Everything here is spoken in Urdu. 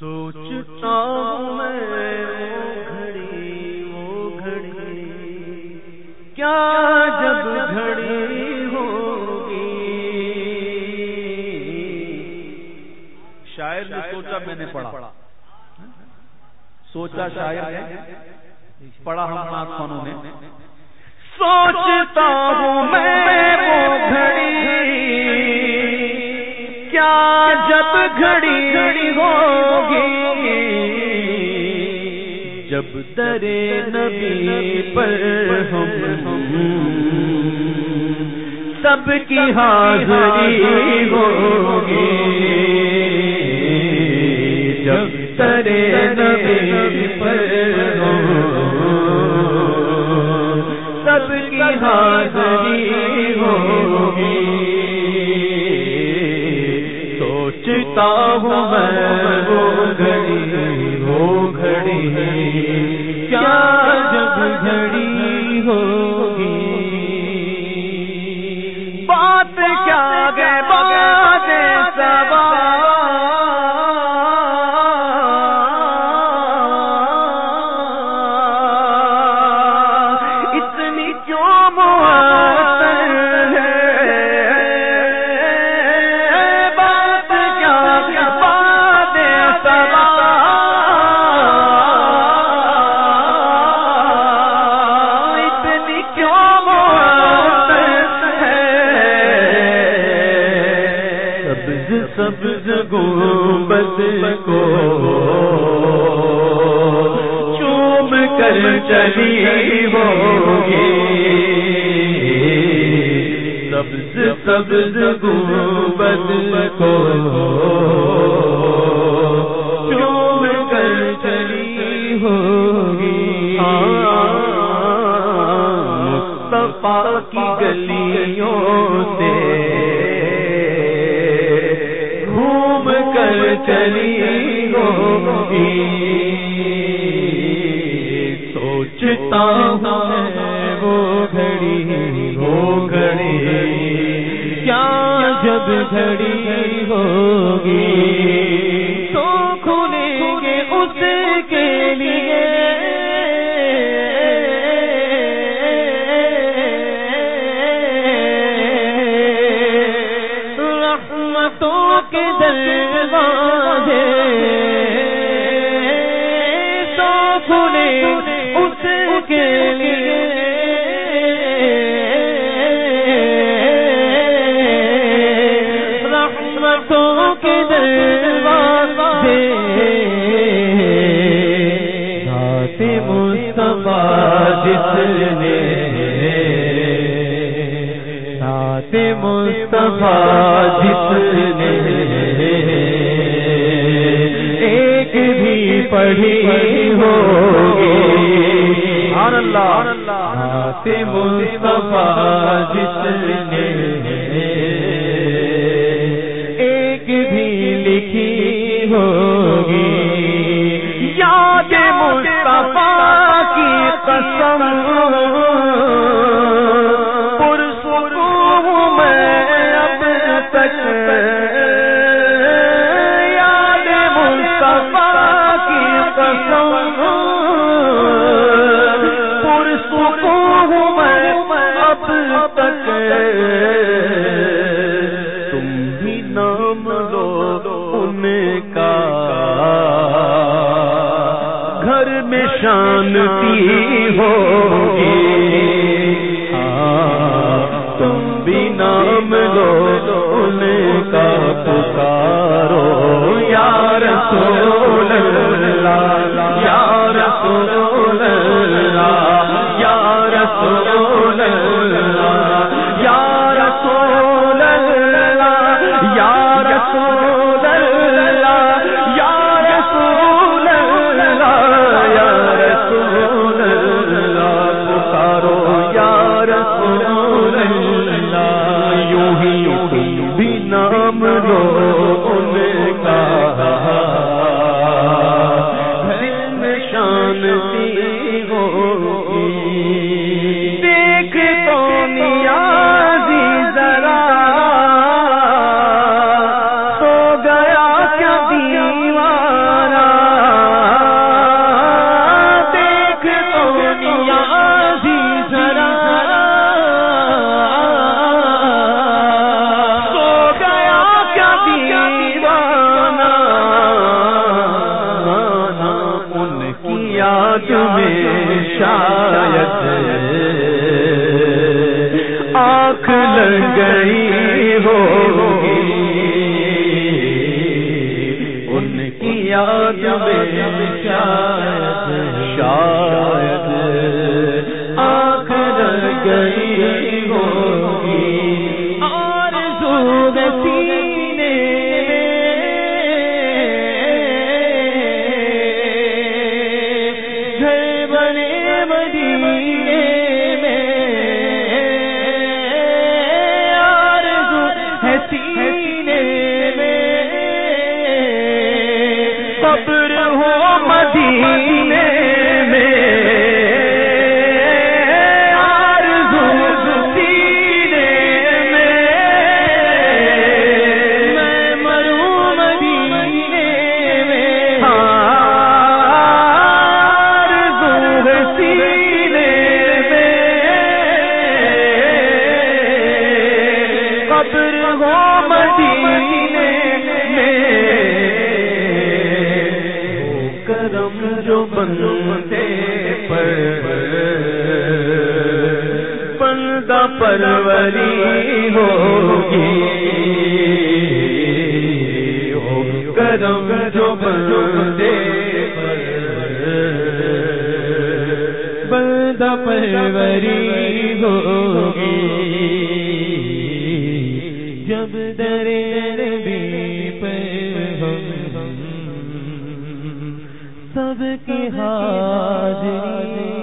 سوچتا ہوں میں وہ گھڑی وہ گھڑی۔ کیا جب گھڑی ہوگی؟ شاعر نے سوچا میں نے پڑھا۔ سوچا شاعر نے پڑھا ہم آسمانوں نے۔ سوچتا ہوں میں وہ گھڑی۔ جب گھڑی گھڑی ہوگی جب ترے نبی پر ہم سب کی حاضری ہوگی جب ترے نبی پر ہم سب کی حاضری ہوگی سوچتا ہوں میں وہ گھڑی وہ گھڑی۔ کیا جب سبز گنبد کو چوم کر چلی ہوگی۔ سبز سبز گنبد کو چلی ہوگی۔ سوچتا ہوں وہ گھڑی وہ گھڑی۔ کیا جب گھڑی ہوگی؟ پڑھی ہوگی اللہ مصطفیٰ جس نے سم میں شانتی ہوگی۔ ہاں، تم بھی نام لو ان کا نام لو آنکھ لگ گئی ہوگی۔ ان کی یاد میں شاید شاید آنکھ لگ گئی ہوگی۔ اور سور سینے بنے مدینے قبر ہو مدینے۔ رخ جو بنتے پر بندہ پروری ہوگی۔ ہو کرم جو بنتے پر بندہ پروری ہوگی۔ جب درے سب کی حاضری۔